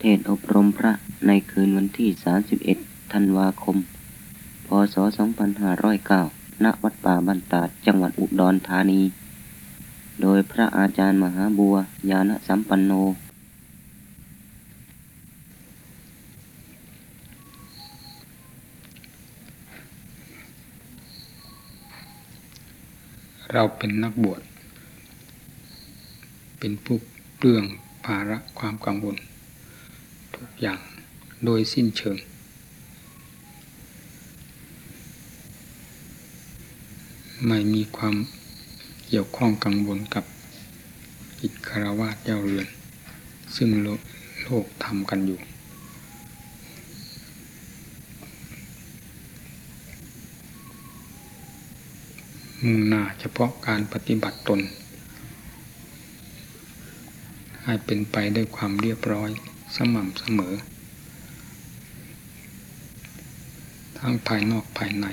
เทศอบรมพระในคืนวันที่ 31 ธันวาคม พศ 2509 ณ วัดป่าบ้านตาด จังหวัดอุดรธานี โดยพระอาจารย์มหาบัวญาณสัมปันโน เราเป็นนักบวช เป็นผู้เปลืองภาระความกังวล อย่างโดยสิ้นเชิง ไม่มีความเกี่ยวข้องกังวลกับกิจคารวะเจ้าเรือน ซึ่งโลโลกทำกันอยู่ มุ่งหน้าเฉพาะการปฏิบัติตน ให้เป็นไปด้วยความเรียบร้อย สม่ำเสมอ ทั้งภายนอกภายใน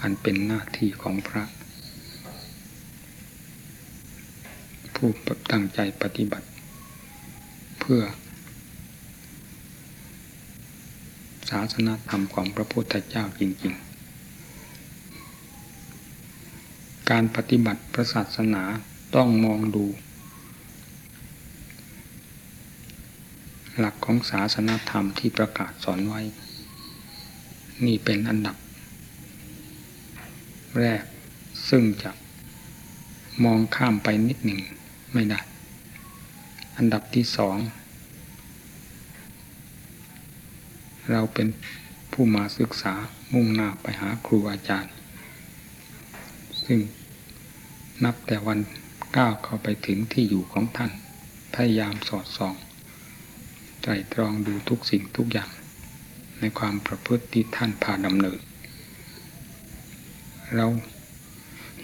อันเป็นหน้าที่ของพระ ผู้ตั้งใจปฏิบัติ เพื่อ ศาสนาธรรมของพระพุทธเจ้าจริง ๆ การปฏิบัติพระศาสนาต้องมองดู หลักของศาสนาธรรมที่ประกาศสอนไว้ นี่เป็นอันดับ แรกซึ่งจะมองข้ามไปนิดหนึ่งไม่ได้ อันดับที่สอง เราเป็นผู้มาศึกษามุ่งหน้าไปหาครูอาจารย์ ซึ่งนับแต่วันก้าวเข้าไปถึงที่อยู่ของท่าน พยายามสอดส่อง ไตรตรองดูทุกสิ่งทุกอย่าง ในความประพฤติที่ท่านพาดำเนิน เรา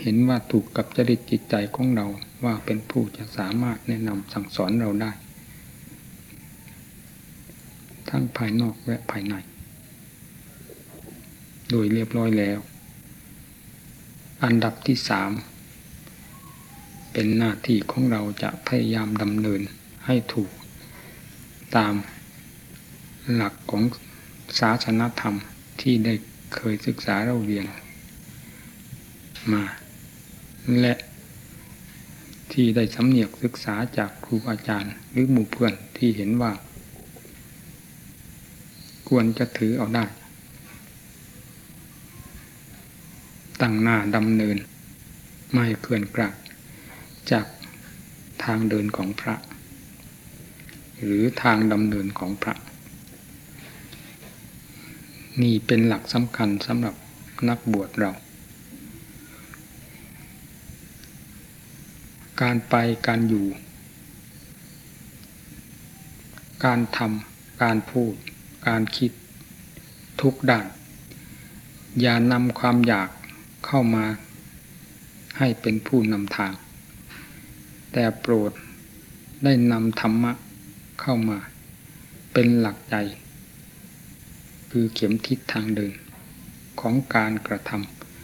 เห็นว่าถูกกับจริตจิตใจของเราว่าเป็นผู้จะสามารถแนะนำสั่งสอนเราได้ ทั้งภายนอกและภายใน โดยเรียบร้อยแล้ว อันดับที่สามเป็นหน้าที่ของเราจะพยายามดำเนินให้ถูก ตามหลักของศาสนธรรมที่ได้เคยศึกษาเราเรียนมา และที่ได้สำเนียกศึกษาจากครูอาจารย์ หรือหมู่เพื่อนที่เห็นว่า ควรจะถือเอาได้ ตั้งหน้าดำเนิน ไม่เคลื่อนกลาดจากทางเดินของพระ หรือทางดำเนินของพระ นี่เป็นหลักสำคัญสำหรับนักบวชเรา การไปการอยู่ การทำการพูด การคิดทุกด้าน อย่านำความอยากเข้ามาให้เป็นผู้นำทาง แต่โปรดได้นำธรรมะ เข้ามาเป็นหลักใจ คือเข็มทิศทางเดินของการกระท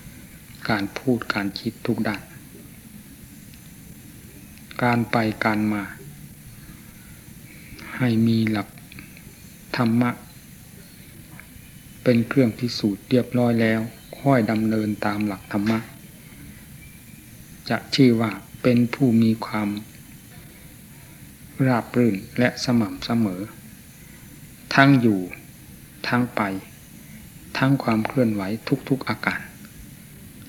ำการพูดการคิดทุกด้าน การไปการมา ให้มีหลักธรรมะ เป็นเครื่องพิสูจน์เรียบร้อยแล้ว ค่อยดำเนินตามหลักธรรมะ จะชื่อว่าเป็นผู้มีความ ราบรื่นและสม่ำเสมอ ทั้งอยู่ ทั้งไป ทั้งความเคลื่อนไหวทุกๆอาการ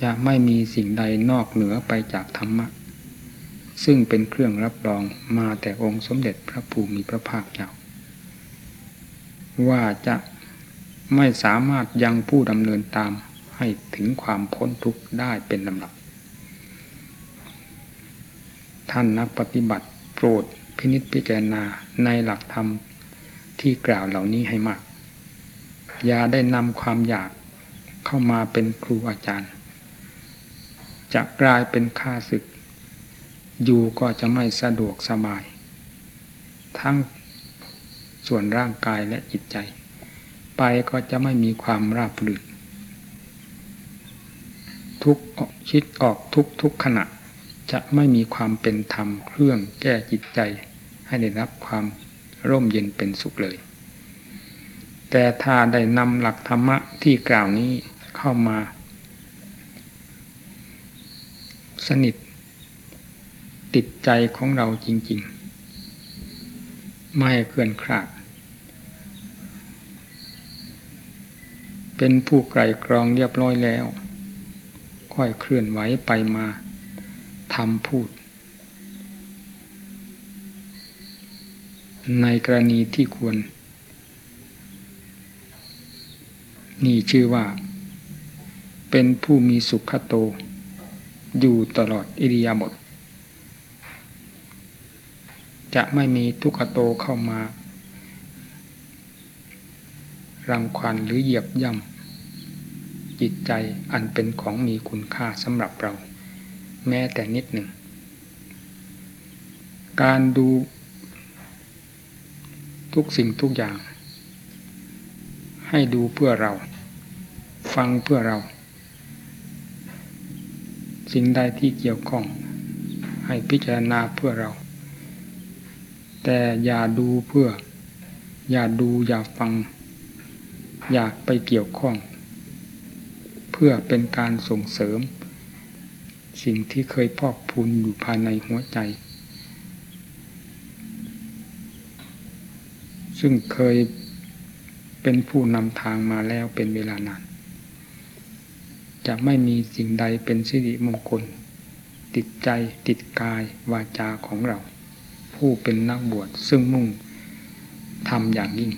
จะไม่มีสิ่งใดนอกเหนือไปจากธรรมะ ซึ่งเป็นเครื่องรับรองมาแต่องค์สมเด็จพระภูมิพระภาคเจ้าว่าจะไม่สามารถยังผู้ดำเนินตามให้ถึงความพ้นทุกข์ได้เป็นลำดับ ท่านนักปฏิบัติโปรด พินิจพิจารณาในหลักธรรมที่กล่าวเหล่านี้ให้มาก อย่าได้นำความอยากเข้ามาเป็นครูอาจารย์ จะกลายเป็นข้าศึก อยู่ก็จะไม่สะดวกสบาย ทั้งส่วนร่างกายและจิตใจ ไปก็จะไม่มีความราบรื่นทุกคิดออกทุกทุกขณะ จะไม่มีความเป็นธรรมเครื่องแก้จิตใจ ให้ได้รับความร่มเย็นเป็นสุขเลย แต่ถ้าได้นำหลักธรรมะที่กล่าวนี้เข้ามา สนิท ติดใจของเราจริง ๆ ไม่เคลื่อนคลาดเป็นผู้ไกลกรองเรียบร้อยแล้ว ค่อยเคลื่อนไหวไปมา ทำพูด ในกรณีที่ควร นี่ชื่อว่า เป็นผู้มีสุขโต อยู่ตลอดอิริยาบถจะไม่มีทุกขโตเข้ามารังควานหรือเหยียบย่ำจิตใจอันเป็นของมีคุณค่าสำหรับเรา แม้แต่นิดหนึ่ง การดูทุกสิ่งทุกอย่าง ให้ดูเพื่อเรา ฟังเพื่อเรา สิ่งใดที่เกี่ยวข้อง ให้พิจารณาเพื่อเรา แต่อย่าดูเพื่อ อย่าดูอย่าฟัง อยากไปเกี่ยวข้อง เพื่อเป็นการส่งเสริม สิ่งที่เคยพอกพูนอยู่ภายในหัวใจ ซึ่งเคยเป็นผู้นำทางมาแล้วเป็นเวลานาน จะไม่มีสิ่งใดเป็นสิริมงคล ติดใจติดกายวาจาของเรา ผู้เป็นนักบวชซึ่งมุ่งทำอย่างยิ่ง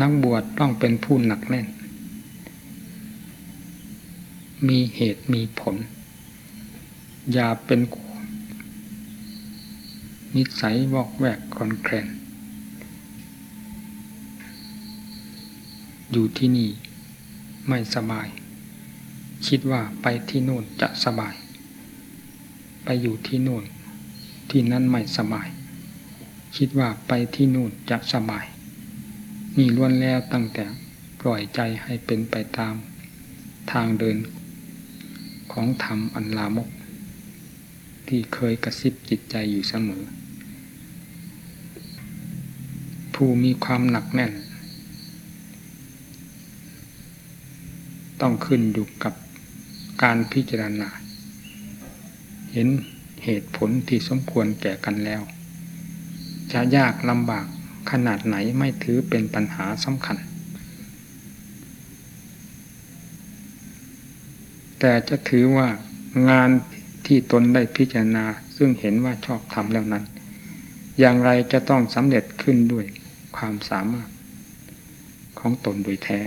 นักบวชต้องเป็นผู้หนักแน่น มีเหตุมีผล อย่าเป็นนิสัยวอกแวกคอนแคลนอยู่ที่นี่ไม่สบาย คิดว่าไปที่โน่นจะสบาย ไปอยู่ที่โน่น ที่นั่นไม่สบาย คิดว่าไปที่โน่นจะสบาย นี่ล้วนแล้วตั้งแต่ปล่อยใจให้เป็นไปตาม ทางเดิน ของธรรมอันลามก ที่เคยกระซิบจิตใจอยู่เสมอ ผู้มีความหนักแน่น ต้องขึ้นอยู่กับการพิจารณา เห็นเหตุผลที่สมควรแก่กันแล้ว จะยากลำบากขนาดไหนไม่ถือเป็นปัญหาสำคัญ แต่จะถือว่างานที่ตนได้พิจารณา ซึ่งเห็นว่าชอบทำแล้วนั้น อย่างไรจะต้องสำเร็จขึ้นด้วยความสามารถของตนโดยแท้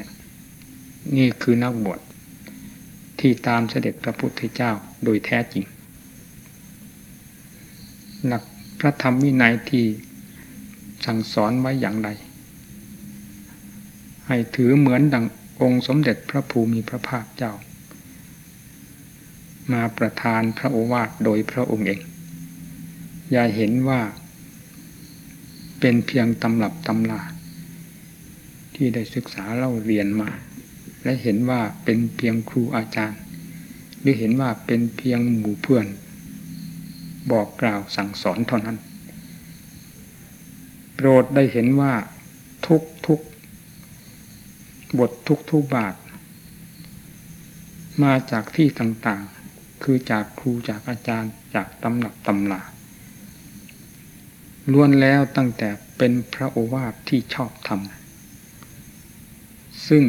นี่คือนักบวชที่ตามเสด็จพระพุทธเจ้าโดยแท้จริง หลักพระธรรมวินัยที่สั่งสอนไว้อย่างไร ให้ถือเหมือนดังองค์สมเด็จพระภูมิพระภาคเจ้า มาประทานพระโอวาทโดยพระองค์เอง อย่าเห็นว่า เป็นเพียงตำรับตำลาที่ได้ศึกษาเล่าเรียนมา และเห็นว่าเป็นเพียงครูอาจารย์ หรือเห็นว่าเป็นเพียงหมู่เพื่อน บอกกล่าวสั่งสอนเท่านั้น โปรดได้เห็นว่าทุกทุกบททุกทุกบาท มาจากที่ต่าง คือจากครูจากอาจารย์ จากตำหนักตำลาล้วนแล้วตั้งแต่เป็นพระโอวาทที่ชอบธรรม ซึ่ง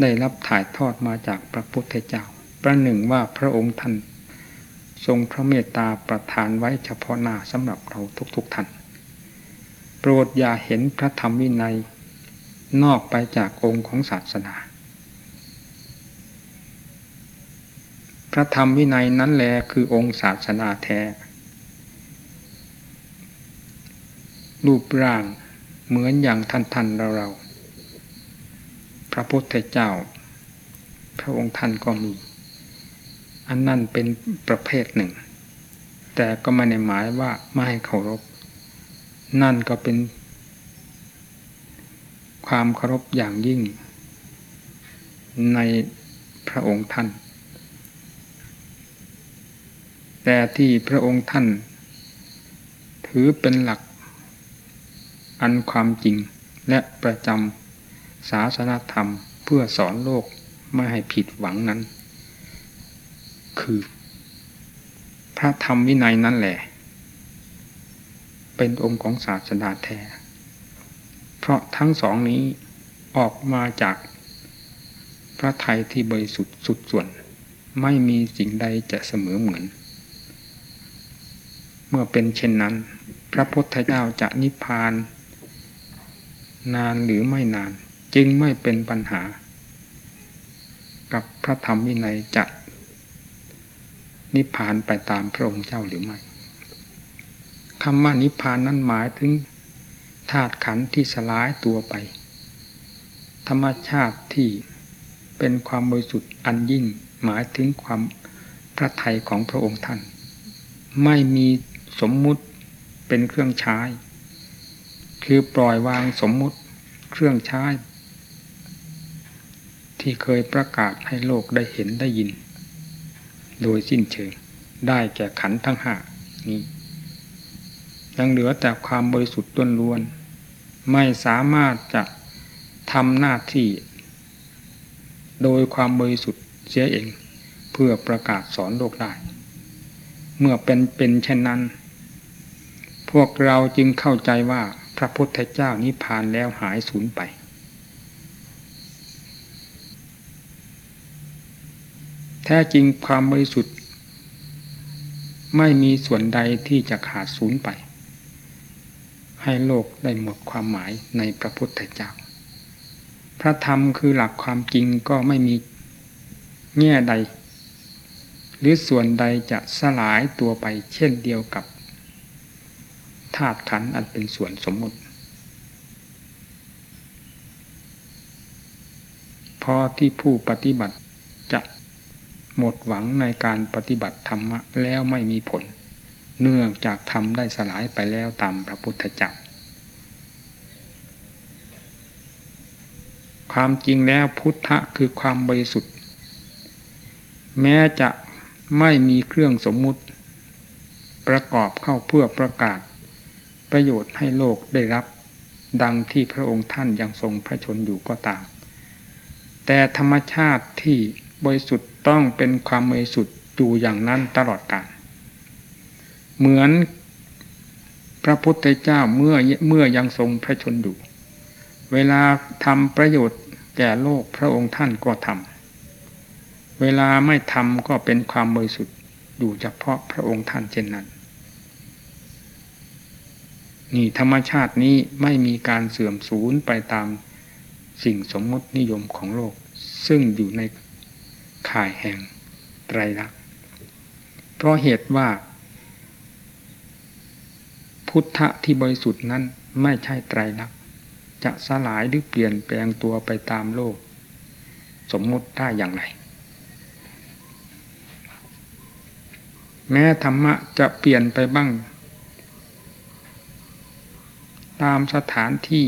ได้รับถ่ายทอดมาจากพระพุทธเจ้า ประหนึ่งว่าพระองค์ท่านทรงพระเมตตาประทานไว้เฉพาะหน้าสำหรับเราทุกๆท่าน โปรดอย่าเห็นพระธรรมวินัย นอกไปจากองค์ของศาสนา พระธรรมวินัยนั้นแลคือองค์ศาสนาแท้ รูปร่างเหมือนอย่างท่านท่านเราเราพระพุทธเจ้า พระองค์ท่านก็มี อันนั่นเป็นประเภทหนึ่ง แต่ก็ไม่ได้หมายว่าไม่ให้เคารพ นั่นก็เป็น ความเคารพอย่างยิ่ง ในพระองค์ท่าน แต่ที่พระองค์ท่าน ถือเป็นหลัก อันความจริงและประจำศาสนธรรมเพื่อสอนโลกไม่ให้ผิดหวังนั้น คือ พระธรรมวินัยนั่นแหละ เป็นองค์ของศาสนาแท้ เพราะทั้งสองนี้ออกมาจากพระไทยที่บริสุทธิ์สุดส่วน ไม่มีสิ่งใดจะเสมอเหมือน มื่อเป็นเช่นนั้น พระพุทธเจ้าจะนิพพาน นานหรือไม่นาน จึงไม่เป็นปัญหา กับพระธรรมวินัยจะนิพพานไปตามพระองค์เจ้าหรือไม่คำว่านิพพานนั้นหมายถึงธาตุขันธ์ที่สลายตัวไป ธรรมชาติที่เป็นความบริสุทธิ์อันยิ่งหมายถึงความพระทัยของพระองค์ท่าน ไม่มี สมมุติเป็นเครื่องใช้ คือปล่อยวางสมมุติเครื่องใช้ ที่เคยประกาศให้โลกได้เห็นได้ยิน โดยสิ้นเชิงได้แก่ขันทั้งห้านี้ยังเหลือแต่ความบริสุทธิ์ล้วน ไม่สามารถจะทำหน้าที่ โดยความบริสุทธิ์เสียเอง เพื่อประกาศสอนโลกได้ เมื่อเป็นเป็นเช่นนั้น วกเราจึงเข้าใจว่าพระพุทธเจ้านิพพานแล้วหายสูญไป แท้จริงความบริสุทธิ์ ไม่มีส่วนใดที่จะขาดสูญไป ให้โลกได้หมดความหมายในพระพุทธเจ้า พระธรรมคือหลักความจริงก็ไม่มีแง่ใด หรือส่วนใดจะสลายตัวไปเช่นเดียวกับ ธาตุขันอันเป็นส่วนสมมุติ พอที่ผู้ปฏิบัติจะหมดหวังในการปฏิบัติธรรมะแล้วไม่มีผล เนื่องจากทำได้สลายไปแล้วตามพระพุทธเจ้าความจริงแล้วพุทธะคือความบริสุทธิ์ แม้จะไม่มีเครื่องสมมุติ ประกอบเข้าเพื่อประกาศ ประโยชน์ให้โลกได้รับ ดังที่พระองค์ท่านยังทรงพระชนอยู่ก็ตาม แต่ธรรมชาติที่บริสุทธิ์ต้องเป็นความบริสุทธิ์อยู่อย่างนั้นตลอดกาลเหมือนพระพุทธเจ้าเมื่อเมื่อยังทรงพระชนอยู่เวลาทำประโยชน์แก่โลกพระองค์ท่านก็ทำเวลาไม่ทำก็เป็นความบริสุทธิ์อยู่เฉพาะพระองค์ท่านเช่นนั้น นี่ธรรมชาตินี้ไม่มีการเสื่อมสูญไปตามสิ่งสมมตินิยมของโลก ซึ่งอยู่ในข่ายแห่งไตรลักษณ์เพราะเหตุว่า พุทธะที่บริสุทธิ์นั้นไม่ใช่ไตรลักษณ์จะสลายหรือเปลี่ยนแปลงตัวไปตามโลก สมมติได้อย่างไร แม้ธรรมะจะเปลี่ยนไปบ้าง ตามสถานที่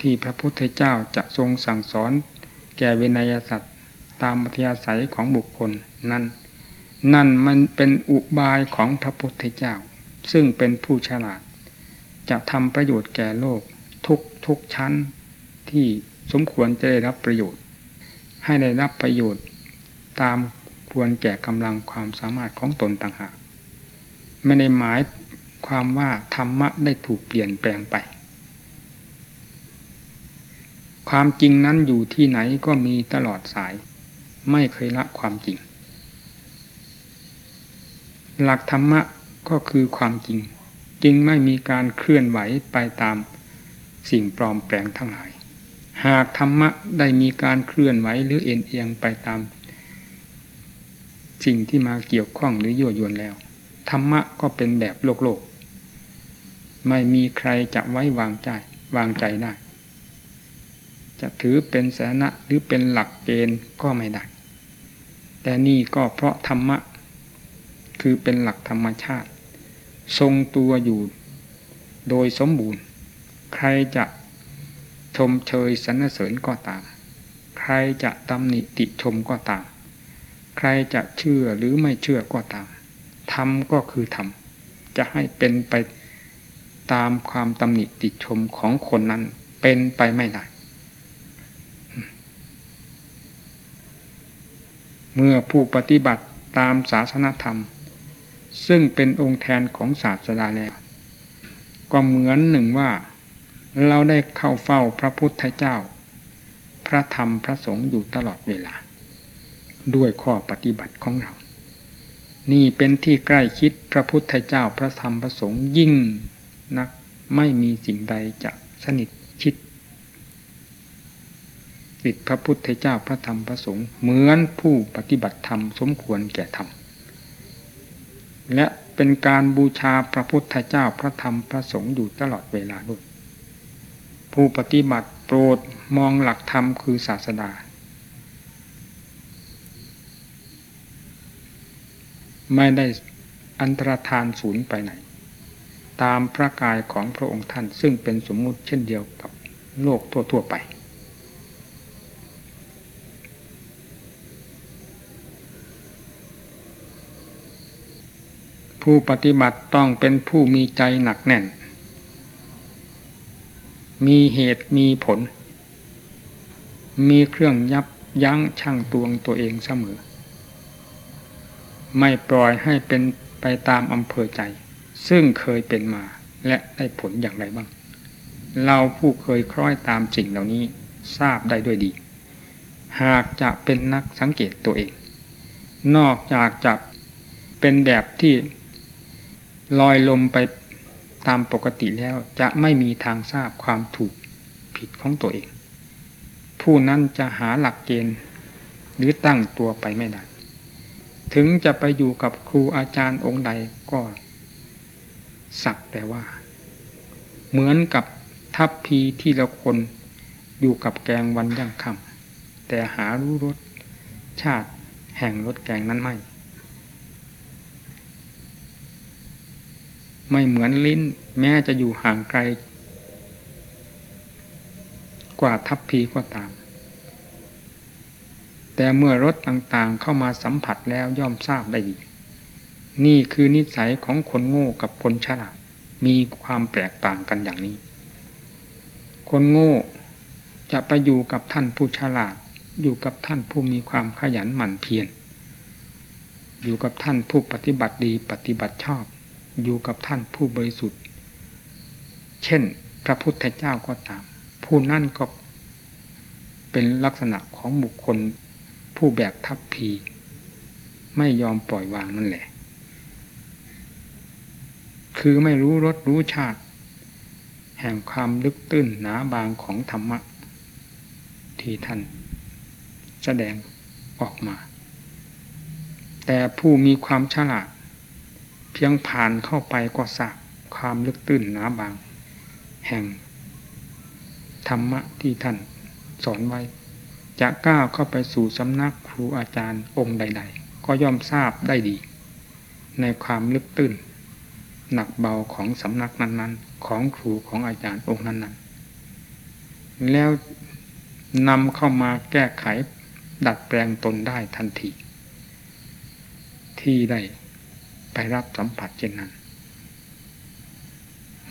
ที่พระพุทธเจ้าจะทรงสั่งสอนแก่เวนยสัตว์ตามมัธยาศัยของบุคคลนั้น นั่นมันเป็นอุบายของพระพุทธเจ้า ซึ่งเป็นผู้ฉลาด จะทำประโยชน์แก่โลกทุกทุกชั้นที่สมควรจะได้รับประโยชน์ ให้ได้รับประโยชน์ตามควรแก่กำลังความสามารถของตนต่างหาก ไม่ได้หมาย ความว่าธรรมะได้ถูกเปลี่ยนแปลงไป ความจริงนั้นอยู่ที่ไหนก็มีตลอดสาย ไม่เคยละความจริง หลักธรรมะก็คือความจริง จึงไม่มีการเคลื่อนไหวไปตามสิ่งปลอมแปลงทั้งหลาย หากธรรมะได้มีการเคลื่อนไหวหรือเอ็นเอียงไปตาม สิ่งที่มาเกี่ยวข้องหรือยั่วยวนแล้ว ธรรมะก็เป็นแบบโลกโลก ไม่มีใครจะไว้วางใจ วางใจได้ จะถือเป็นสาระหรือเป็นหลักเกณฑ์ก็ไม่ได้ แต่นี่ก็เพราะธรรมะ คือเป็นหลักธรรมชาติ ทรงตัวอยู่โดยสมบูรณ์ ใครจะชมเชยสรรเสริญก็ตาม ใครจะตำหนิติชมก็ตาม ใครจะเชื่อหรือไม่เชื่อก็ตามธรรมก็คือธรรม จะให้เป็นไป ตามความตำหนิติชมของคนนั้นเป็นไปไม่ได้ เมื่อผู้ปฏิบัติตามศาสนธรรม ซึ่งเป็นองค์แทนของศาสดาแล้ว ก็เหมือนหนึ่งว่า เราได้เข้าเฝ้าพระพุทธเจ้า พระธรรมพระสงฆ์อยู่ตลอดเวลา ด้วยข้อปฏิบัติของเรา นี่เป็นที่ใกล้คิดพระพุทธเจ้าพระธรรมพระสงฆ์ยิ่ง นักไม่มีสิ่งใดจะสนิทชิดติดพระพุทธเจ้าพระธรรมพระสงฆ์เหมือนผู้ปฏิบัติธรรมสมควรแก่ธรรม และเป็นการบูชาพระพุทธเจ้าพระธรรมพระสงฆ์อยู่ตลอดเวลาด้วยผู้ปฏิบัติโปรดมองหลักธรรมคือศาสดา ไม่ได้อันตรธานศูนย์ไปไหน ตามพระกายของพระองค์ท่าน ซึ่งเป็นสมมุติเช่นเดียวกับโลกทั่ว ๆ ไป ผู้ปฏิบัติต้องเป็นผู้มีใจหนักแน่น มีเหตุมีผล มีเครื่องยับยั้งชั่งตวงตัวเองเสมอ ไม่ปล่อยให้เป็นไปตามอำเภอใจ ซึ่งเคยเป็นมาและได้ผลอย่างไรบ้าง เราผู้เคยคล้อยตามสิ่งเหล่านี้ทราบได้ด้วยดี หากจะเป็นนักสังเกตตัวเอง นอกจากจะเป็นแบบที่ลอยลมไปตามปกติแล้วจะไม่มีทางทราบความถูกผิดของตัวเอง ผู้นั้นจะหาหลักเกณฑ์หรือตั้งตัวไปไม่ได้ ถึงจะไปอยู่กับครูอาจารย์องค์ใดก็ สักแต่ว่า เหมือนกับทัพพีที่ละคนอยู่กับแกงวันย่างคำแต่หารู้รสชาติแห่งรสแกงนั้นไม่ ไม่เหมือนลิ้นแม้จะอยู่ห่างไกล กว่าทัพพีก็ตาม แต่เมื่อรถต่างๆเข้ามาสัมผัสแล้วย่อมทราบได้ดี นี่คือนิสัยของคนโง่กับคนฉลาด มีความแตกต่างกันอย่างนี้ คนโง่จะไปอยู่กับท่านผู้ฉลาด อยู่กับท่านผู้มีความขยันหมั่นเพียร อยู่กับท่านผู้ปฏิบัติดีปฏิบัติชอบ อยู่กับท่านผู้บริสุทธิ์ เช่น พระพุทธเจ้าก็ตาม ผู้นั่นก็เป็นลักษณะของบุคคลผู้แบกทัพพี ไม่ยอมปล่อยวางนั่นแหละ คือไม่รู้รสรู้ชาติ แห่งความลึกตื้นหนาบางของธรรมะ ที่ท่านแสดงออกมา แต่ผู้มีความฉลาด เพียงผ่านเข้าไปก็ทราบความลึกตื้นหนาบาง แห่ง ธรรมะที่ท่านสอนไว้ จะก้าวเข้าไปสู่สำนักครูอาจารย์องค์ใด ๆ ก็ย่อมทราบได้ดี ในความลึกตื้น หนักเบาของสำนักนั้น ๆ ของครูของอาจารย์องค์นั้น ๆ แล้วนำเข้ามาแก้ไขดัดแปลงตนได้ทันที ที่ได้ไปรับสัมผัสเช่นนั้น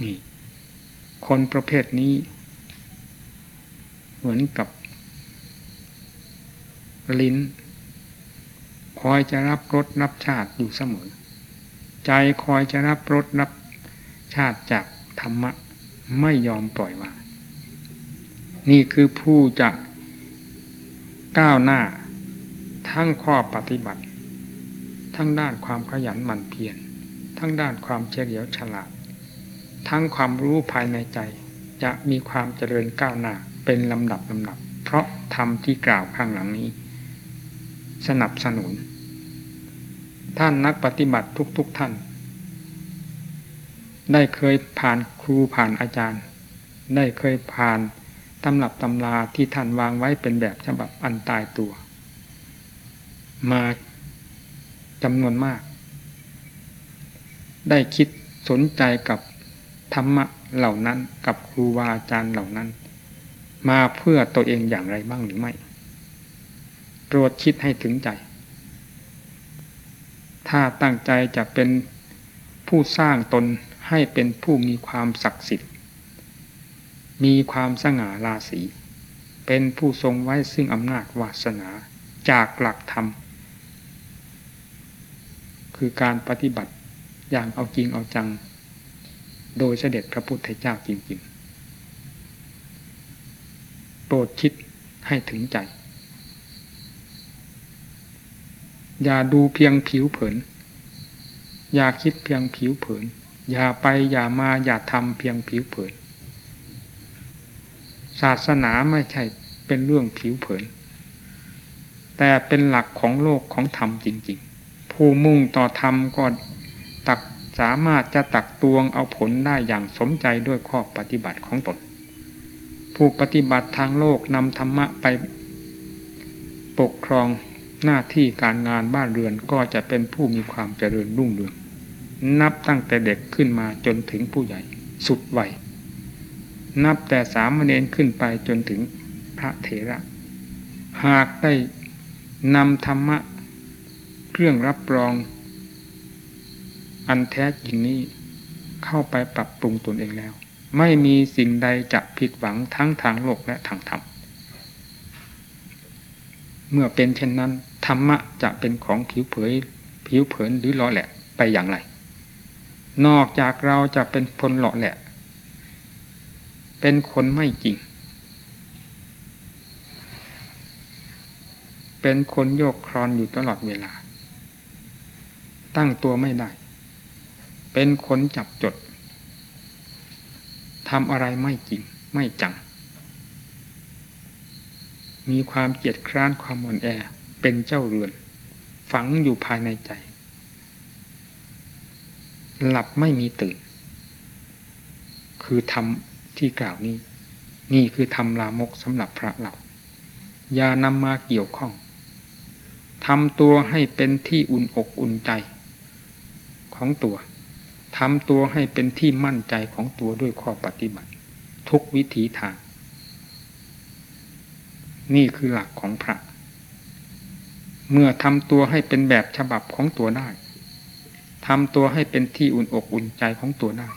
นี่ คนประเภทนี้ เหมือนกับ ลิ้น คอยจะรับรสรับชาติอยู่เสมอ ใจคอยจะรับรสรับชาติจากธรรมะ ไม่ยอมปล่อยวางนี่คือผู้จะก้าวหน้า ทั้งข้อปฏิบัติ ทั้งด้านความขยันหมั่นเพียรทั้งด้านความเฉลียวฉลาด ทั้งความรู้ภายในใจ จะมีความเจริญก้าวหน้าเป็นลำดับลำดับ เพราะธรรมที่กล่าวข้างหลังนี้ สนับสนุน ท่านนักปฏิบัติทุกๆทท่าน ได้เคยผ่านครูผ่านอาจารย์ ได้เคยผ่านตำรับตำราที่ท่านวางไว้เป็นแบบฉบับอันตายตัว มาจำนวนมาก ได้คิดสนใจกับธรรมะเหล่านั้นกับครูบาอาจารย์เหล่านั้น มาเพื่อตัวเองอย่างไรบ้างหรือไม่โปรดคิดให้ถึงใจ ถ้าตั้งใจจะเป็นผู้สร้างตนให้เป็นผู้มีความศักดิ์สิทธิ์ มีความสง่าราศี เป็นผู้ทรงไว้ซึ่งอำนาจวาสนาจากหลักธรรม คือการปฏิบัติอย่างเอาจริงเอาจัง โดยเสด็จพระพุทธเจ้าจริงๆ โปรดคิดให้ถึงใจ อย่าดูเพียงผิวเผิน อย่าคิดเพียงผิวเผิน อย่าไปอย่ามาอย่าทำเพียงผิวเผิน ศาสนาไม่ใช่เป็นเรื่องผิวเผิน แต่เป็นหลักของโลกของธรรมจริง ๆ ผู้มุ่งต่อธรรมก็ตักสามารถจะตักตวงเอาผลได้อย่างสมใจด้วยข้อปฏิบัติของตน ผู้ปฏิบัติทางโลกนำธรรมะไปปกครอง หน้าที่การงานบ้านเรือนก็จะเป็นผู้มีความเจริญรุ่งเรือง นับตั้งแต่เด็กขึ้นมาจนถึงผู้ใหญ่สุดวัยนับแต่สามเณรขึ้นไปจนถึงพระเถระ หากได้นำธรรมะ เครื่องรับรอง อันแท้จริงนี้เข้าไปปรับปรุงตนเองแล้ว ไม่มีสิ่งใดจะผิดหวังทั้งทางโลกและทางธรรม เมื่อเป็นเช่นนั้น ธรรมะจะเป็นของผิวเผยผิวเผินหรือหล่อแหละไปอย่างไร นอกจากเราจะเป็นคนหล่อแหละ เป็นคนไม่จริง เป็นคนโยกครอนอยู่ตลอดเวลา ตั้งตัวไม่ได้ เป็นคนจับจดทำอะไรไม่จริงไม่จัง มีความเกียดคร้านความอ่อนแอ เป็นเจ้าเรือน ฝังอยู่ภายในใจ หลับไม่มีตื่น คือทำที่กล่าวนี้ นี่คือทำลามกสำหรับพระเราอย่านำมาเกี่ยวข้องทำตัวให้เป็นที่อุ่นอกอุ่นใจ ของตัวทำตัวให้เป็นที่มั่นใจของตัวด้วยข้อปฏิบัติ ทุกวิถีทาง นี่คือหลักของพระ เมื่อทำตัวให้เป็นแบบฉบับของตัวได้ทำตัวให้เป็นที่อุ่นอกอุ่นใจของตัวได้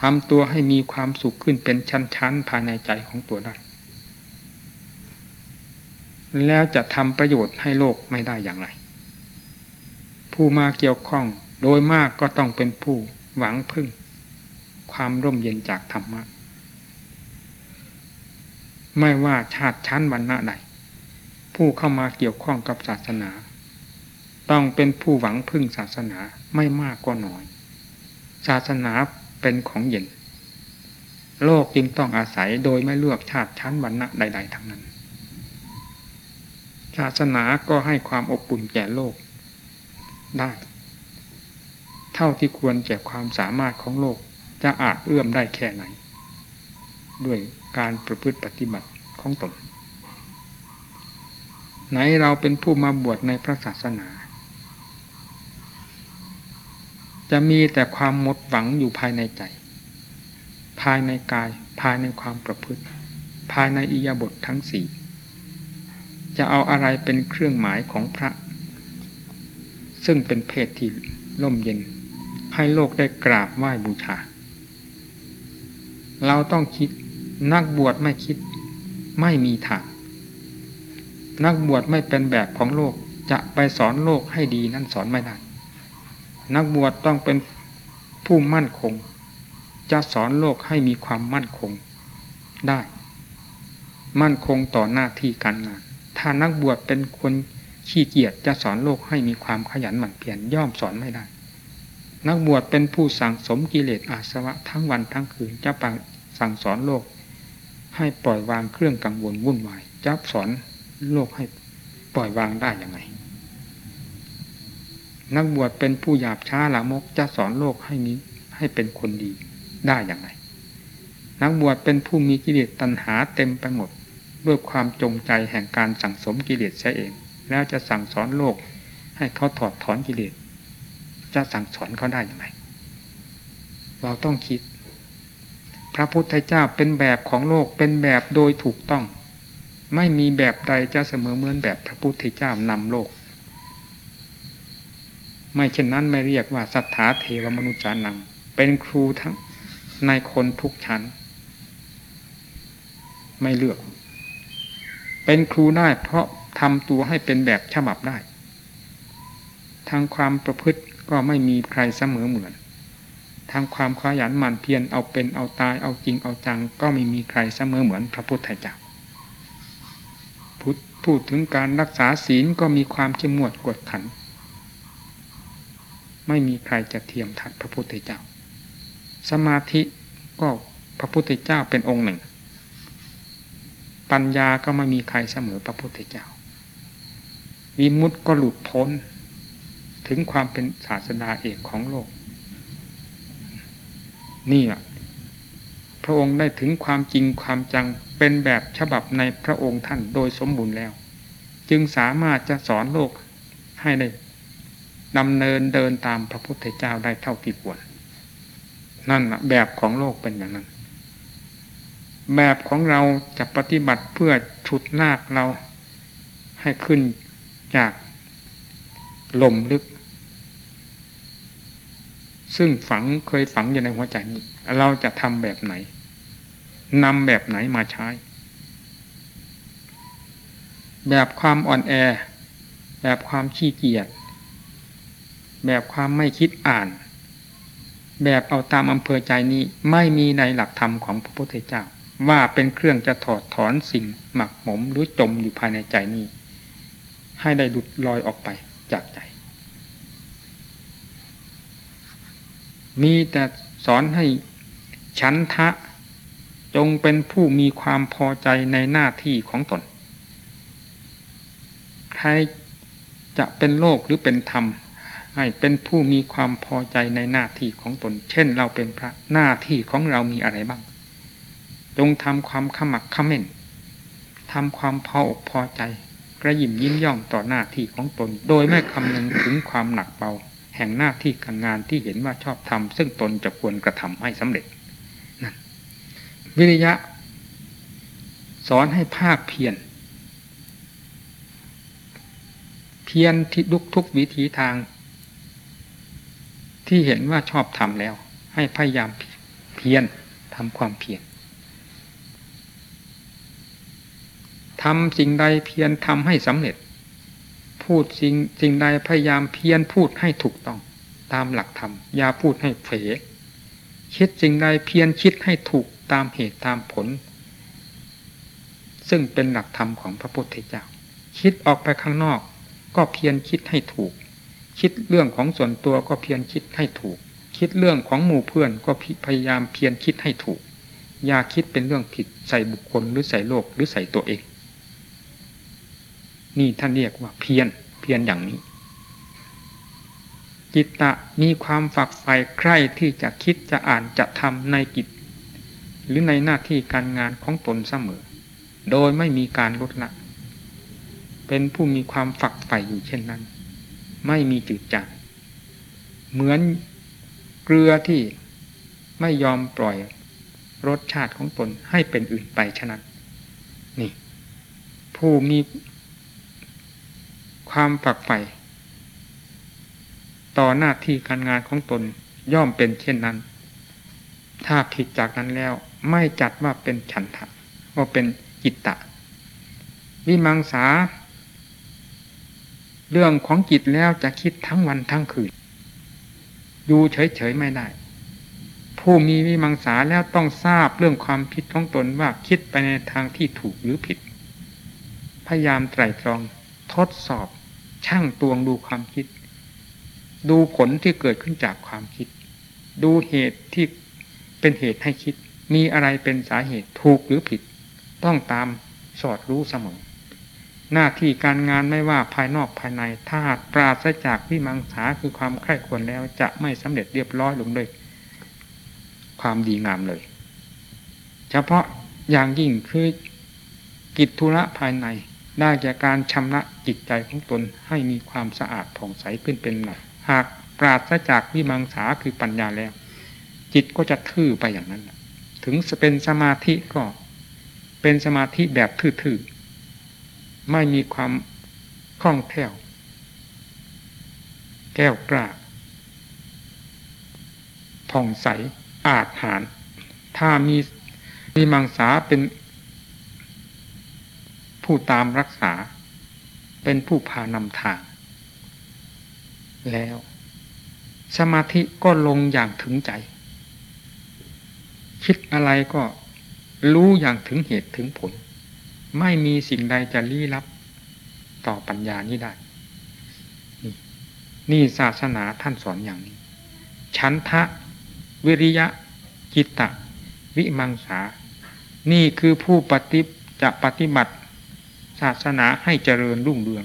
ทำตัวให้มีความสุขขึ้นเป็นชั้นๆภายในใจของตัวได้ แล้วจะทำประโยชน์ให้โลกไม่ได้อย่างไร ผู้มาเกี่ยวข้องโดยมากก็ต้องเป็นผู้หวังพึ่ง ความร่มเย็นจากธรรมะ ไม่ว่าชาติชั้นวรรณะใด ผู้เข้ามาเกี่ยวข้องกับศาสนา ต้องเป็นผู้หวังพึ่งศาสนาไม่มากก็น้อย ศาสนาเป็นของเย็น โลกจึงต้องอาศัยโดยไม่เลือกชาติชั้นวรรณะใด ๆ ทั้งนั้น ศาสนาก็ให้ความอบอุ่นแก่โลกได้ เท่าที่ควรแก่ความสามารถของโลกจะอาจเอื้อมได้แค่ไหน ด้วยการประพฤติปฏิบัติของตน ไหนเราเป็นผู้มาบวชในพระศาสนา จะมีแต่ความหมดหวังอยู่ภายในใจ ภายในกาย ภายในความประพฤติ ภายในอิยาบททั้งสี่จะเอาอะไรเป็นเครื่องหมายของพระ ซึ่งเป็นเพศที่ร่มเย็น ให้โลกได้กราบไหว้บูชา เราต้องคิดนักบวชไม่คิดไม่มีทาง นักบวชไม่เป็นแบบของโลกจะไปสอนโลกให้ดีนั่นสอนไม่ได้ นักบวชต้องเป็นผู้มั่นคง จะสอนโลกให้มีความมั่นคงได้ มั่นคงต่อหน้าที่การงาน ถ้านักบวชเป็นคนขี้เกียจจะสอนโลกให้มีความขยันหมั่นเพียรย่อมสอนไม่ได้ นักบวชเป็นผู้สั่งสมกิเลสอาสวะทั้งวันทั้งคืนจะปังสั่งสอนโลก ให้ปล่อยวางเครื่องกังวลวุ่นวายจะสอน โลกให้ปล่อยวางได้ยังไง นักบวชเป็นผู้หยาบช้าละมกจะสอนโลกให้มีให้เป็นคนดีได้อย่างไรนักบวชเป็นผู้มีกิเลสตัณหาเต็มไปหมด ด้วยความจงใจแห่งการสั่งสมกิเลสใช่เอง แล้วจะสั่งสอนโลก ให้เขาถอดถอนกิเลสจะสั่งสอนเขาได้อย่างไรเราต้องคิด พระพุทธเจ้าเป็นแบบของโลกเป็นแบบโดยถูกต้อง ไม่มีแบบใดจะเสมอเหมือนแบบพระพุทธเจ้านำโลก ไม่เช่นนั้นไม่เรียกว่าสัทธาเทวมนุษย์านังเเป็นครูทั้งในคนทุกชั้น ไม่เลือก เป็นครูได้เพราะทำตัวให้เป็นแบบฉบับได้ ทางความประพฤติก็ไม่มีใครเสมอเหมือน ทางความขยันหมั่นเพียรเอาเป็นเอาตายเอาจริงเอาจัง ก็ไม่มีใครเสมอเหมือนพระพุทธเจ้า พูดถึงการรักษาศีลก็มีความเข้มงวดกวดขัน ไม่มีใครจะเทียมทัดพระพุทธเจ้า สมาธิก็พระพุทธเจ้าเป็นองค์หนึ่ง ปัญญาก็ไม่มีใครเสมอพระพุทธเจ้า วิมุตติก็หลุดพ้น ถึงความเป็นศาสดาเอกของโลก นี่แหละพระองค์ได้ถึงความจริงความจัง เป็นแบบฉบับในพระองค์ท่านโดยสมบูรณ์แล้ว จึงสามารถจะสอนโลกให้ได้ดำเนินเดินตามพระพุทธเจ้าได้เท่าที่ควรนั่นแบบของโลกเป็นอย่างนั้น แบบของเราจะปฏิบัติเพื่อฉุดลากเราให้ขึ้นจากลมลึก ซึ่งฝังเคยฝังอยู่ในหัวใจนี้เราจะทำแบบไหน นำแบบไหนมาใช้ แบบความอ่อนแอ แบบความขี้เกียจแบบความไม่คิดอ่าน แบบเอาตามอำเภอใจนี้ไม่มีในหลักธรรมของพระพุทธเจ้า ว่าเป็นเครื่องจะถอดถอนสิ่งหมักหมมหรือจมอยู่ภายในใจนี้ ให้ได้ดุดลอยออกไปจากใจ มีแต่สอนให้ฉันทะ จงเป็นผู้มีความพอใจในหน้าที่ของตน ใครจะเป็นโลกหรือเป็นธรรม ให้เป็นผู้มีความพอใจในหน้าที่ของตน เช่น เราเป็นพระหน้าที่ของเรามีอะไรบ้าง จงทำความขมักขม้นทำความพออกพอใจกระยิมยิ้มย่องต่อหน้าที่ของตน โดยไม่คำนึงถึงความหนักเบา แห่งหน้าที่การงานที่เห็นว่าชอบทำซึ่งตนจะควรกระทำให้สำเร็จ วิริยะ สอนให้ภาคเพียรเพียรที่ลุกทุกวิถีทาง ที่เห็นว่าชอบทำแล้ว ให้พยายามเพียรทำความเพียรทำสิ่งใดเพียรทำให้สำเร็จ พูดสิ่งสิ่งใดพยายามเพียรพูดให้ถูกต้อง ตามหลักธรรมอย่าพูดให้เผลคิดสิ่งใดเพียรคิดให้ถูก ตามเหตุตามผล ซึ่งเป็นหลักธรรมของพระพุทธเจ้า คิดออกไปข้างนอก ก็เพียรคิดให้ถูก คิดเรื่องของส่วนตัวก็เพียรคิดให้ถูก คิดเรื่องของหมู่เพื่อนก็พยายามเพียรคิดให้ถูก อย่าคิดเป็นเรื่องผิดใส่บุคคลหรือใส่โลกหรือใส่ตัวเอง นี่ท่านเรียกว่าเพียรเพียรอย่างนี้จิตตะมีความฝักใฝ่ใคร่ที่จะคิดจะอ่านจะทำในกิจ หรือในหน้าที่การงานของตนเสมอ โดยไม่มีการลดละ เป็นผู้มีความฝักใฝ่อยู่เช่นนั้น ไม่มีจืดจางเหมือนเกลือที่ไม่ยอมปล่อยรสชาติของตนให้เป็นอื่นไปฉะนั้นนี่ ผู้มีความฝักใฝ่ต่อหน้าที่การงานของตนย่อมเป็นเช่นนั้น ถ้าผิดจากนั้นแล้ว ไม่จัดว่าเป็นฉันทะว่าเป็นจิตตะ วิมังสา เรื่องของจิตแล้วจะคิดทั้งวันทั้งคืน อยู่เฉยๆไม่ได้ ผู้มีวิมังสาแล้วต้องทราบเรื่องความคิดของตนว่าคิดไปในทางที่ถูกหรือผิด พยายามไตรตรองทดสอบช่างตวงดูความคิด ดูผลที่เกิดขึ้นจากความคิด ดูเหตุที่เป็นเหตุให้คิด มีอะไรเป็นสาเหตุถูกหรือผิด ต้องตามสอดรู้เสมอ หน้าที่การงานไม่ว่าภายนอกภายในถ้าปราศจากวิมังสาคือความใคร่ควรแล้วจะไม่สำเร็จเรียบร้อยลงด้วย ความดีงามเลย เฉพาะอย่างยิ่งคือกิจธุระภายในได้จากการชำระจิตใจของตนให้มีความสะอาดผ่องใสขึ้นเป็นหลักหากปราศจากวิมังสาคือปัญญาแล้ว จิตก็จะทื่อไปอย่างนั้น ถึงจะเป็นสมาธิก็เป็นสมาธิแบบทื่อๆ ไม่มีความคล่องแคล่ว แก้วกล้าผ่องใสอาจหาร ถ้ามีมีมังสาเป็นผู้ตามรักษา เป็นผู้พานำทาง แล้ว สมาธิก็ลงอย่างถึงใจ คิดอะไรก็รู้อย่างถึงเหตุถึงผล ไม่มีสิ่งใดจะลี้ลับต่อปัญญานี้ได้นี่นี่ศาสนาท่านสอนอย่างนี้ ชันทะ วิริยะ จิตตะ วิมังสา นี่คือผู้ปฏิจะปฏิบัติ ศาสนาให้เจริญรุ่งเรือง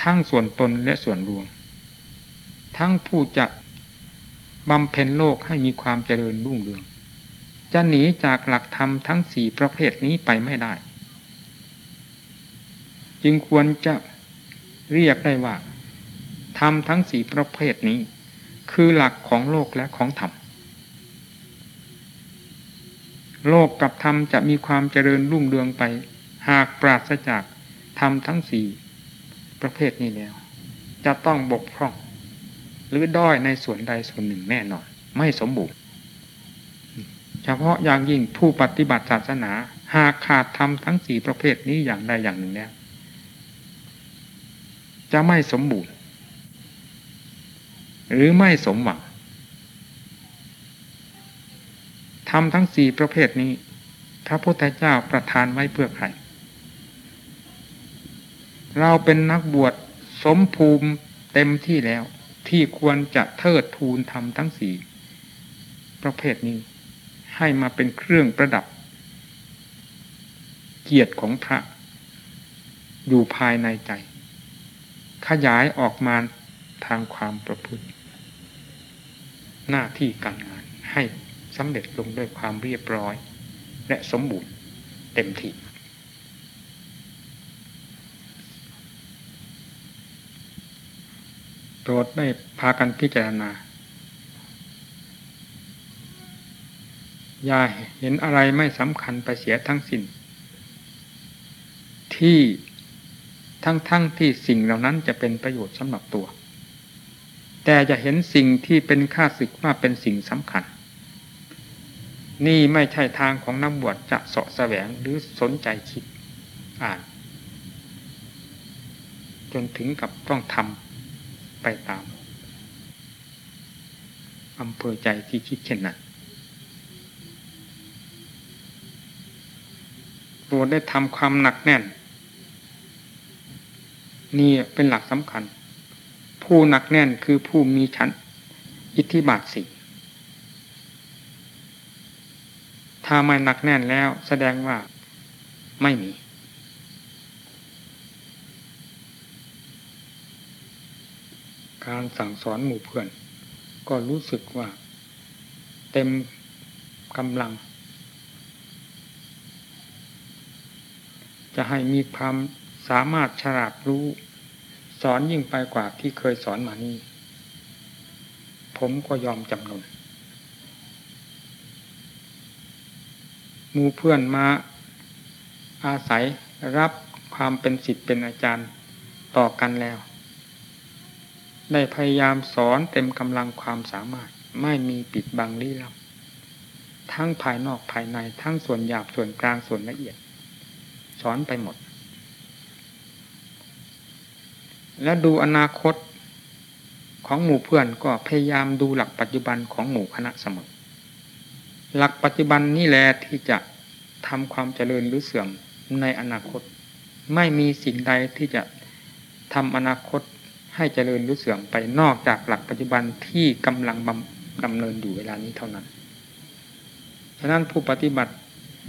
ทั้งส่วนตนและส่วนรวม ทั้งผู้จะบำเพ็ญโลกให้มีความเจริญรุ่งเรือง จะหนีจากหลักธรรมทั้งสี่ประเภทนี้ไปไม่ได้ จึงควรจะเรียกได้ว่าธรรมทั้งสี่ประเภทนี้ คือหลักของโลกและของธรรมโลกกับธรรมจะมีความเจริญรุ่งเรืองไป หากปราศจากธรรมทั้งสี่ประเภทนี้แล้ว จะต้องบกพร่อง หรือด้อยในส่วนใดส่วนหนึ่งแน่นอน ไม่สมบูรณ์ เฉพาะอย่างยิ่งผู้ปฏิบัติศาสนา หากขาดธรรมทั้งสี่ประเภทนี้อย่างใดอย่างหนึ่งแล้วจะไม่สมบูรณ์ หรือไม่สมหวังทำทั้งสี่ประเภทนี้ พระพุทธเจ้าประทานไว้เพื่อใคร เราเป็นนักบวชสมภูมิเต็มที่แล้ว ที่ควรจะเทิดทูนทำทั้งสี่ประเภทนี้ ให้มาเป็นเครื่องประดับ เกียรติของพระ อยู่ภายในใจ ขยายออกมาทางความประพฤติ หน้าที่การงานให้สำเร็จลงด้วยความเรียบร้อย และสมบูรณ์เต็มที่โปรดได้พากันพิจารณา อย่าเห็นอะไรไม่สำคัญไปเสียทั้งสิ้นที่ทั้งๆทที่สิ่งเหล่านั้นจะเป็นประโยชน์สำหรับตัว แต่จะเห็นสิ่งที่เป็นค่าศึกว่าเป็นสิ่งสำคัญ นี่ไม่ใช่ทางของนักบวชจะเสาะแสวงหรือสนใจคิดอ่าน จนถึงกับต้องทำไปตามอำเภอใจที่คิดเช่นนั้น ตัวได้ทำความหนักแน่น นี่เป็นหลักสำคัญ ผู้หนักแน่นคือผู้มีชั้นอิทธิบาทสี่ถ้าไม่หนักแน่นแล้วแสดงว่าไม่มี การสั่งสอนหมู่เพื่อน ก็รู้สึกว่า เต็มกำลัง จะให้มีความสามารถฉลาดรู้ สอนยิ่งไปกว่าที่เคยสอนมานี้ผมก็ยอมจำนนมูเพื่อนมาอาศัยรับความเป็นสิทธิ์เป็นอาจารย์ต่อกันแล้ว ได้พยายามสอนเต็มกำลังความสามารถไม่มีปิดบังลี้ลับ ทั้งภายนอกภายในทั้งส่วนหยาบส่วนกลางส่วนละเอียด สอนไปหมด และดูอนาคตของหมู่เพื่อนก็พยายามดูหลักปัจจุบันของหมู่คณะเสมอ หลักปัจจุบันนี่แหละที่จะทำความเจริญหรือเสื่อมในอนาคต ไม่มีสิ่งใดที่จะทำอนาคตให้เจริญหรือเสื่อมไปนอกจากหลักปัจจุบันที่กำลังดำเนินอยู่เวลานี้เท่านั้น ฉะนั้นผู้ปฏิบัติ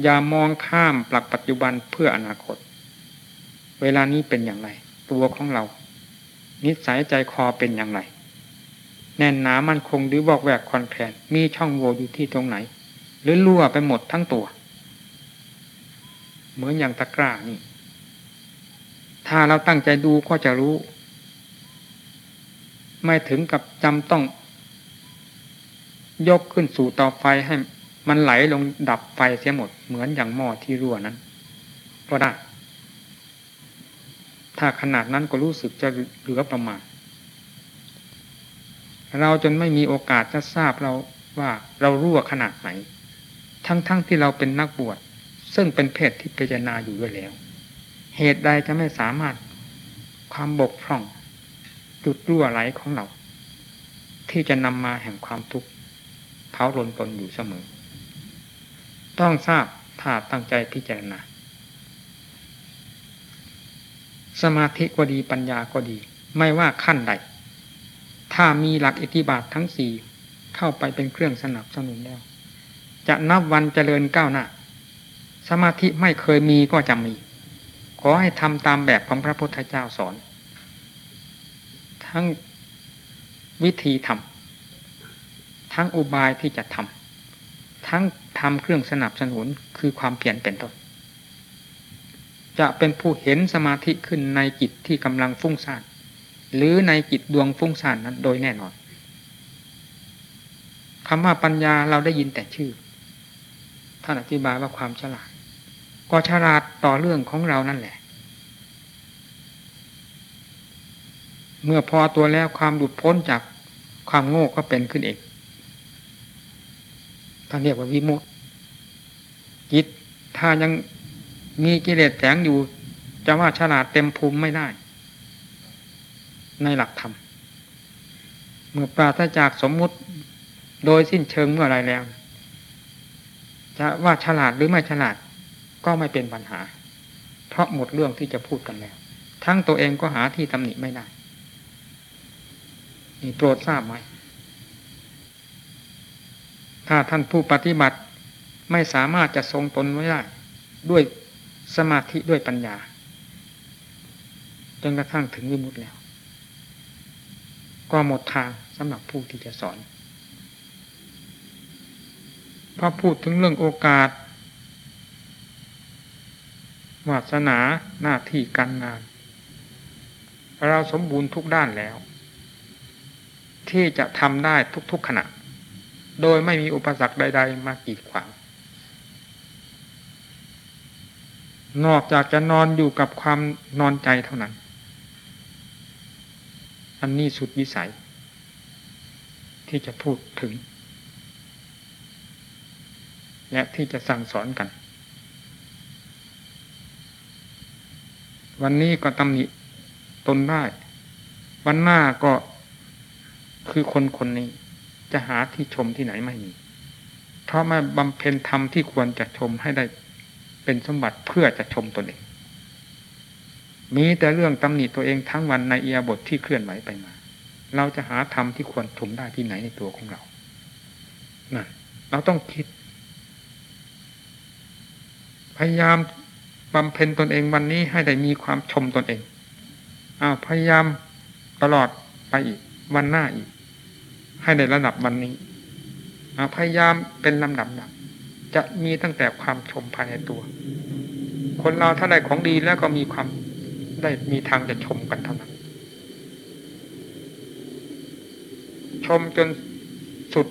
อย่ามองข้ามหลักปัจจุบันเพื่ออนาคต เวลานี้เป็นอย่างไร ตัวของเรา นิสัยใจคอเป็นอย่างไร แน่นหนามันคงหรือบอกแวกคอนแคลนมีช่องโหว่อยู่ที่ตรงไหน หรือรั่วไปหมดทั้งตัว เหมือนอย่างตะกร้านี่ ถ้าเราตั้งใจดูก็จะรู้ ไม่ถึงกับจำต้อง ยกขึ้นสู่เตาไฟให้ มันไหลลงดับไฟเสียหมดเหมือนอย่างหม้อที่รั่วนั้น ก็ได้ ถ้าขนาดนั้นก็รู้สึกจะเหลือประมาณ เราจนไม่มีโอกาสจะทราบเราว่าเรารั่วขนาดไหน ทั้งๆทที่เราเป็นนักบวชซึ่งเป็นเพศที่พิจารณาอยู่ด้วยแล้ว เหตุใดจะไม่สามารถความบกพร่อง จุดรั่วไหลของเรา ที่จะนำมาแห่งความทุกข์เผาลนตนอยู่เสมอ ต้องทราบถ้าตั้งใจพิจารณาสมาธิก็ดีปัญญาก็ดี ไม่ว่าขั้นใด ถ้ามีหลักอิทธิบาททั้งสี่เข้าไปเป็นเครื่องสนับสนุนแล้ว จะนับวันเจริญก้าวหน้า สมาธิไม่เคยมีก็จะมี ขอให้ทำตามแบบของพระพุทธเจ้าสอน ทั้งวิธีทำทั้งอุบายที่จะทำ ทั้งทำเครื่องสนับสนุนคือความเปลี่ยนเป็นต้นจะเป็นผู้เห็นสมาธิขึ้นในจิตที่กำลังฟุ้งซ่านหรือในจิตดวงฟุ้งซ่านนั้นโดยแน่นอนคำว่าปัญญาเราได้ยินแต่ชื่อท่านอธิบายว่าความฉลาด ก็ฉลาดต่อเรื่องของเรานั่นแหละ เมื่อพอตัวแล้วความหลุดพ้นจากความโง่ก็เป็นขึ้นเอง ท่านเรียกว่าวิมุตติจิตถ้ายังมีกิเลสแฝงอยู่ จะว่าฉลาดเต็มภูมิไม่ได้ ในหลักธรรม เมื่อปราศจากสมมุติโดยสิ้นเชิงเมื่อไรแล้ว จะว่าฉลาดหรือไม่ฉลาดก็ไม่เป็นปัญหา เพราะหมดเรื่องที่จะพูดกันแล้ว ทั้งตัวเองก็หาที่ตำหนิไม่ได้ นี่โปรดทราบไหม ถ้าท่านผู้ปฏิบัติไม่สามารถจะทรงตนไว้ได้ด้วยสมาธิด้วยปัญญา จนกระทั่งถึงวิมุตติแล้ว ก็หมดทางสำหรับผู้ที่จะสอนพอพูดถึงเรื่องโอกาสวาสนาหน้าที่การงาน เราสมบูรณ์ทุกด้านแล้ว ที่จะทำได้ทุกๆขณะ โดยไม่มีอุปสรรคใด ๆ มากีดขวาง นอกจากจะนอนอยู่กับความนอนใจเท่านั้น อันนี้สุดวิสัย ที่จะพูดถึง และที่จะสั่งสอนกัน วันนี้ก็ตำหนิตนได้ วันหน้าก็คือคนคนนี้ จะหาที่ชมที่ไหนไม่มี เพราะมาบำเพ็ญธรรมที่ควรจะชมให้ได้เป็นสมบัติเพื่อจะชมตนเอง มีแต่เรื่องตำหนิตัวเองทั้งวันในเอียบทที่เคลื่อนไหวไปมา เราจะหาธรรมที่ควรชมได้ที่ไหนในตัวของเรานั่นเราต้องคิด พยายามบำเพ็ญตนเองวันนี้ให้ได้มีความชมตนเองอ้าวพยายามตลอดไปอีก วันหน้าอีก ให้ได้ระดับวันนี้พยายามเป็นลำดับดับจะมีตั้งแต่ความชมภายในตัว คนเราถ้าได้ของดีแล้วก็มีความได้มีทางจะชมกันเท่านั้น ชมจนสุด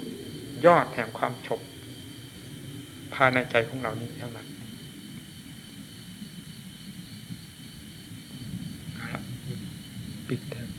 ยอดแห่งความชม ภายในใจของเรานี้เท่านั้นปิดเถอะ